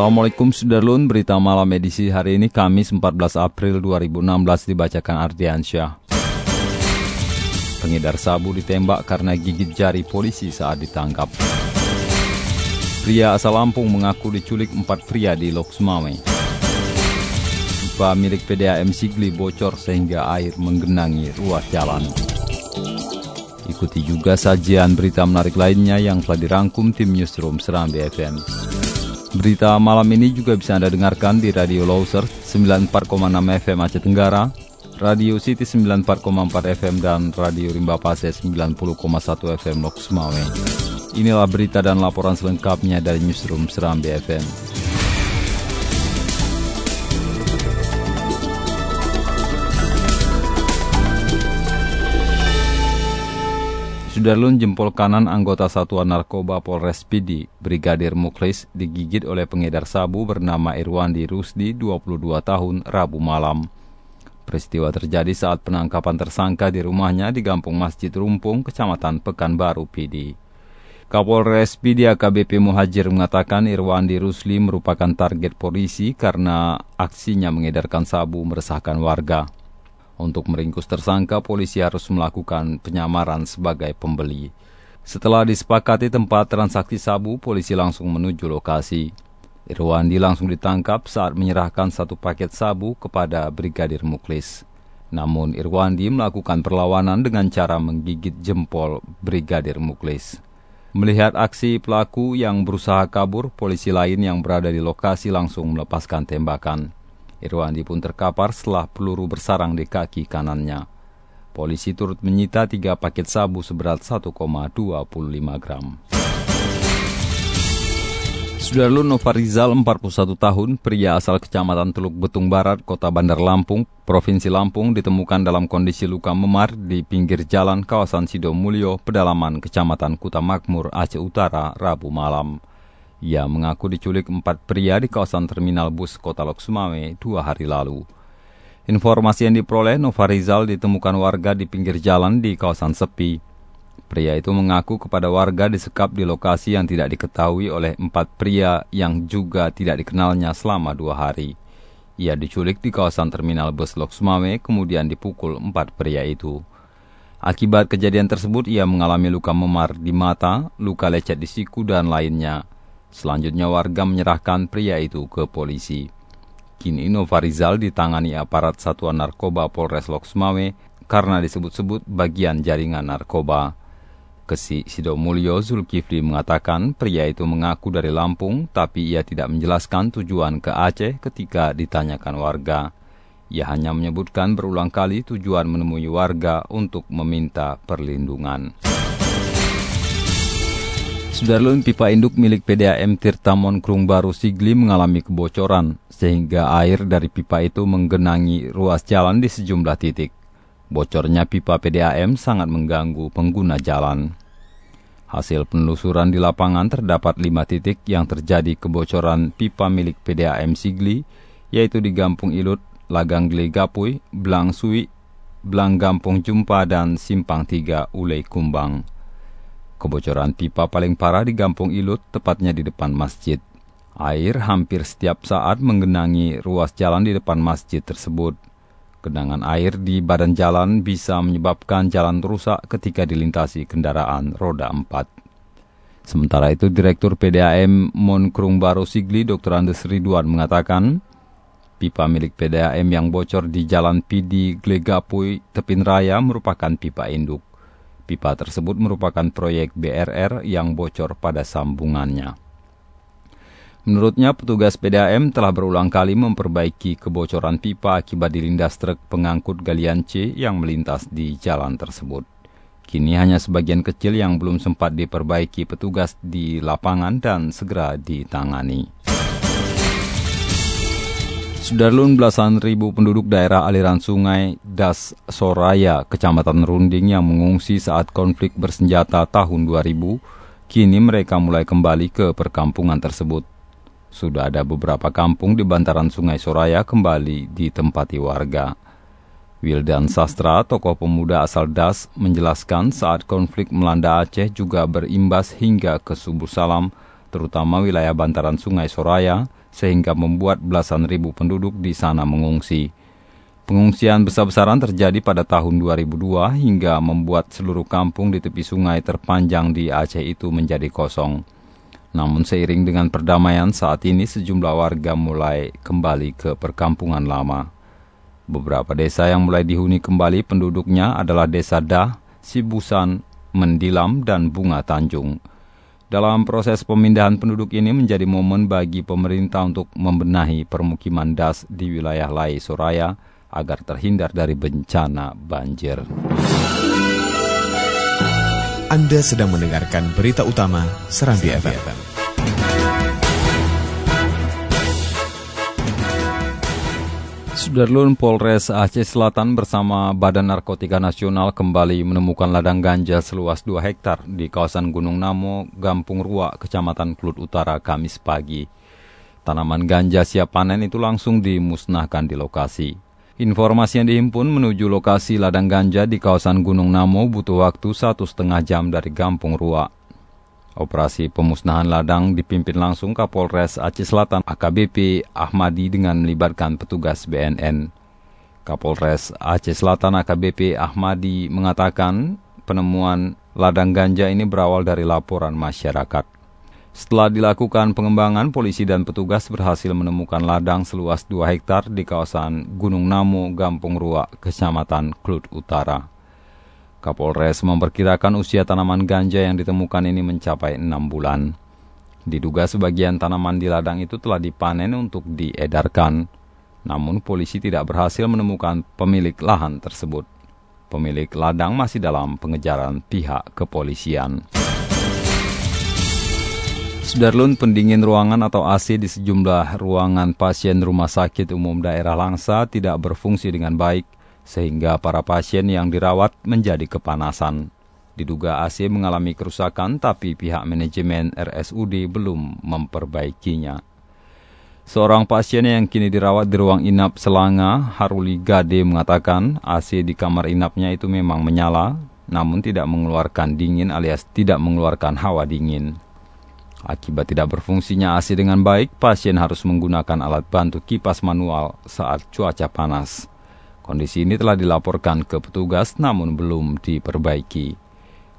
Assalamualaikum Sudarlun, berita malam edisi hari ini Kamis 14 April 2016 dibacakan Ardiansyah. Pengedar sabu ditembak karena gigit jari polisi saat ditangkap. Pria asal Lampung mengaku diculik empat pria di Lok Sumawe. Pipa milik PDAM Sigli bocor sehingga air menggenangi ruas jalan. Ikuti juga sajian berita menarik lainnya yang telah dirangkum tim Newsroom Seram BFM. Berita malam ini juga bisa Anda dengarkan di Radio Loser 94,6 FM Aceh Tenggara, Radio City 94,4 FM, dan Radio Rimba Pase 90,1 FM Lok Sumawe. Inilah berita dan laporan selengkapnya dari Newsroom Seram BFM. Sudarlun jempol kanan anggota Satuan Narkoba Polres Pidi, Brigadir Muklis, digigit oleh pengedar sabu bernama Irwandi Rusdi, 22 tahun, Rabu malam. Peristiwa terjadi saat penangkapan tersangka di rumahnya di Gampung Masjid Rumpung, Kecamatan Pekanbaru, Pidi. Kapolres Pidi AKBP Muhajir mengatakan Irwandi Rusli merupakan target polisi karena aksinya mengedarkan sabu meresahkan warga. Untuk meringkus tersangka, polisi harus melakukan penyamaran sebagai pembeli. Setelah disepakati tempat transaksi sabu, polisi langsung menuju lokasi. Irwandi langsung ditangkap saat menyerahkan satu paket sabu kepada Brigadir Muklis. Namun Irwandi melakukan perlawanan dengan cara menggigit jempol Brigadir Muklis. Melihat aksi pelaku yang berusaha kabur, polisi lain yang berada di lokasi langsung melepaskan tembakan. Irwandi pun terkapar setelah peluru bersarang di kaki kanannya. Polisi turut menyita tiga paket sabu seberat 1,25 gram. Sudarlun Nova Rizal, 41 tahun, pria asal kecamatan Teluk Betung Barat, kota Bandar Lampung, Provinsi Lampung, ditemukan dalam kondisi luka memar di pinggir jalan kawasan Sidomulyo, pedalaman kecamatan Kuta Makmur, Aceh Utara, Rabu malam. Ia mengaku diculik empat pria di kawasan terminal bus kota Lok Sumawe dua hari lalu. Informasi yang diperoleh, Nova Rizal ditemukan warga di pinggir jalan di kawasan sepi. Pria itu mengaku kepada warga disekap di lokasi yang tidak diketahui oleh empat pria yang juga tidak dikenalnya selama dua hari. Ia diculik di kawasan terminal bus Lok Sumawe, kemudian dipukul empat pria itu. Akibat kejadian tersebut, ia mengalami luka memar di mata, luka lecet di siku, dan lainnya. Selanjutnya warga menyerahkan pria itu ke polisi. Kini Nova Rizal ditangani aparat Satuan Narkoba Polres Lok Sumawe karena disebut-sebut bagian jaringan narkoba. Kesi Sidomulyo Zulkifli mengatakan pria itu mengaku dari Lampung tapi ia tidak menjelaskan tujuan ke Aceh ketika ditanyakan warga. Ia hanya menyebutkan berulang kali tujuan menemui warga untuk meminta perlindungan. Sudarlun pipa induk milik PDAM Tirtamon Krung Baru Sigli mengalami kebocoran, sehingga air dari pipa itu menggenangi ruas jalan di sejumlah titik. Bocornya pipa PDAM sangat mengganggu pengguna jalan. Hasil penelusuran di lapangan terdapat lima titik yang terjadi kebocoran pipa milik PDAM Sigli, yaitu di Gampung Ilut, Lagang Gili Gapuy, Blang Sui, Blang Gampung Jumpa, dan Simpang 3 Ulei Kumbang. Kebocoran pipa paling parah di Gampung Ilut, tepatnya di depan masjid. Air hampir setiap saat menggenangi ruas jalan di depan masjid tersebut. Genangan air di badan jalan bisa menyebabkan jalan rusak ketika dilintasi kendaraan roda 4. Sementara itu, Direktur PDAM Monkrung Baru Sigli, Dr. Andes Ridwan mengatakan, pipa milik PDAM yang bocor di Jalan Pidi Glegapuy, Tepin Raya merupakan pipa induk. Pipa tersebut merupakan proyek BRR yang bocor pada sambungannya. Menurutnya, petugas PDAM telah berulang kali memperbaiki kebocoran pipa akibat dilindas truk pengangkut galian C yang melintas di jalan tersebut. Kini hanya sebagian kecil yang belum sempat diperbaiki petugas di lapangan dan segera ditangani. Sudarlun belasan ribu penduduk daerah aliran sungai Das Soraya, Kecamatan Runding yang mengungsi saat konflik bersenjata tahun 2000, kini mereka mulai kembali ke perkampungan tersebut. Sudah ada beberapa kampung di bantaran sungai Soraya kembali ditempati warga. Wildan Sastra, tokoh pemuda asal Das, menjelaskan saat konflik melanda Aceh juga berimbas hingga ke Subuh Salam, terutama wilayah bantaran sungai Soraya, sehingga membuat belasan ribu penduduk di sana mengungsi. Pengungsian besar-besaran terjadi pada tahun 2002 hingga membuat seluruh kampung di tepi sungai terpanjang di Aceh itu menjadi kosong. Namun seiring dengan perdamaian saat ini sejumlah warga mulai kembali ke perkampungan lama. Beberapa desa yang mulai dihuni kembali penduduknya adalah Desa Dah, Sibusan, Mendilam, dan Bunga Tanjung. Dalam proses pemindahan penduduk ini menjadi momen bagi pemerintah untuk membenahi permukiman das di wilayah Lai Soraya agar terhindar dari bencana banjir. Anda sedang mendengarkan berita utama Serambi FM. Sudarlun Polres Aceh Selatan bersama Badan Narkotika Nasional kembali menemukan ladang ganja seluas 2 hektar di kawasan Gunung Namo, Gampung Ruak, Kecamatan Klut Utara, Kamis pagi. Tanaman ganja siap panen itu langsung dimusnahkan di lokasi. Informasi yang dihimpun menuju lokasi ladang ganja di kawasan Gunung Namo butuh waktu satu setengah jam dari Gampung Ruak. Operasi pemusnahan ladang dipimpin langsung Kapolres Aceh Selatan AKBP Ahmadi dengan melibatkan petugas BNN. Kapolres Aceh Selatan AKBP Ahmadi mengatakan penemuan ladang ganja ini berawal dari laporan masyarakat. Setelah dilakukan pengembangan, polisi dan petugas berhasil menemukan ladang seluas 2 hektar di kawasan Gunung Namo, Gampung Ruak, Kecamatan Klut Utara. Kapolres memperkirakan usia tanaman ganja yang ditemukan ini mencapai enam bulan. Diduga sebagian tanaman di ladang itu telah dipanen untuk diedarkan, namun polisi tidak berhasil menemukan pemilik lahan tersebut. Pemilik ladang masih dalam pengejaran pihak kepolisian. Sudarlun pendingin ruangan atau AC di sejumlah ruangan pasien rumah sakit umum daerah Langsa tidak berfungsi dengan baik sehingga para pasien yang dirawat menjadi kepanasan. Diduga AC mengalami kerusakan tapi pihak manajemen RSUD belum memperbaikinya. Seorang pasien yang kini dirawat di ruang inap Selanga, Haruli Gade mengatakan AC di kamar inapnya itu memang menyala, namun tidak mengeluarkan dingin alias tidak mengeluarkan hawa dingin. Akibat tidak berfungsinya AC dengan baik, pasien harus menggunakan alat bantu kipas manual saat cuaca panas. Kondisi ini telah dilaporkan ke petugas namun belum diperbaiki.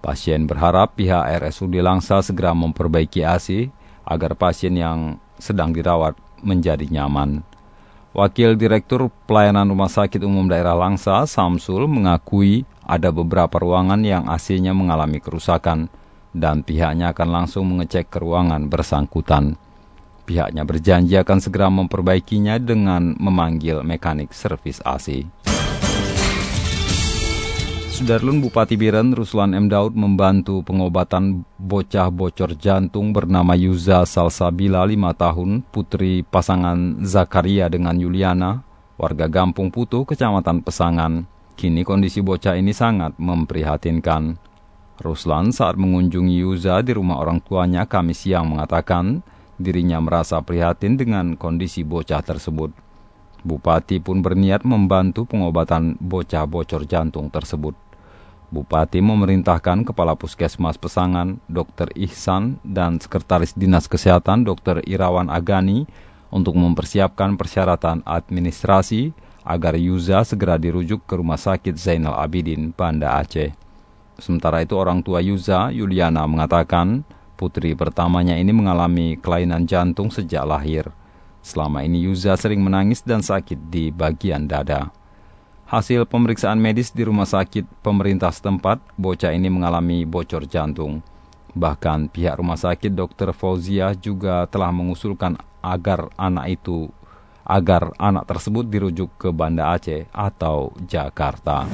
Pasien berharap pihak RSUD Langsa segera memperbaiki AC agar pasien yang sedang dirawat menjadi nyaman. Wakil Direktur Pelayanan Rumah Sakit Umum Daerah Langsa, Samsul, mengakui ada beberapa ruangan yang AC-nya mengalami kerusakan dan pihaknya akan langsung mengecek ke ruangan bersangkutan. Pihaknya berjanji akan segera memperbaikinya dengan memanggil mekanik servis AC. Sudarlun Bupati Biren Ruslan M. Daud membantu pengobatan bocah bocor jantung bernama Yuza Salsabila 5 tahun, putri pasangan Zakaria dengan Yuliana, warga Gampung Putu, Kecamatan Pesangan. Kini kondisi bocah ini sangat memprihatinkan. Ruslan saat mengunjungi Yuza di rumah orang tuanya Kamis siang mengatakan, Dirinya merasa prihatin dengan kondisi bocah tersebut. Bupati pun berniat membantu pengobatan bocah bocor jantung tersebut. Bupati memerintahkan Kepala Puskesmas Pesangan, Dr. Ihsan, dan Sekretaris Dinas Kesehatan, Dr. Irawan Agani, untuk mempersiapkan persyaratan administrasi agar Yuza segera dirujuk ke Rumah Sakit Zainal Abidin, Banda Aceh. Sementara itu orang tua Yuza, Yuliana, mengatakan Putri pertamanya ini mengalami kelainan jantung sejak lahir. Selama ini Yuza sering menangis dan sakit di bagian dada. Hasil pemeriksaan medis di rumah sakit pemerintah setempat, bocah ini mengalami bocor jantung. Bahkan pihak rumah sakit Dr. Fauzia juga telah mengusulkan agar anak itu agar anak tersebut dirujuk ke Banda Aceh atau Jakarta.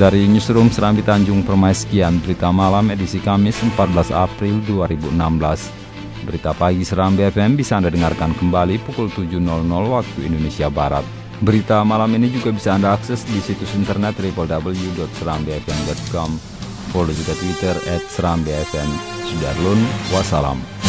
Dari Newsroom Serambi Tanjung Permai sekian berita malam edisi Kamis 14 April 2016. Berita pagi Serambi FM bisa Anda dengarkan kembali pukul 7.00 waktu Indonesia Barat. Berita malam ini juga bisa Anda akses di situs internet www.serambifm.com. Follow juga Twitter at Serambi FM. Sudarlun, wassalam.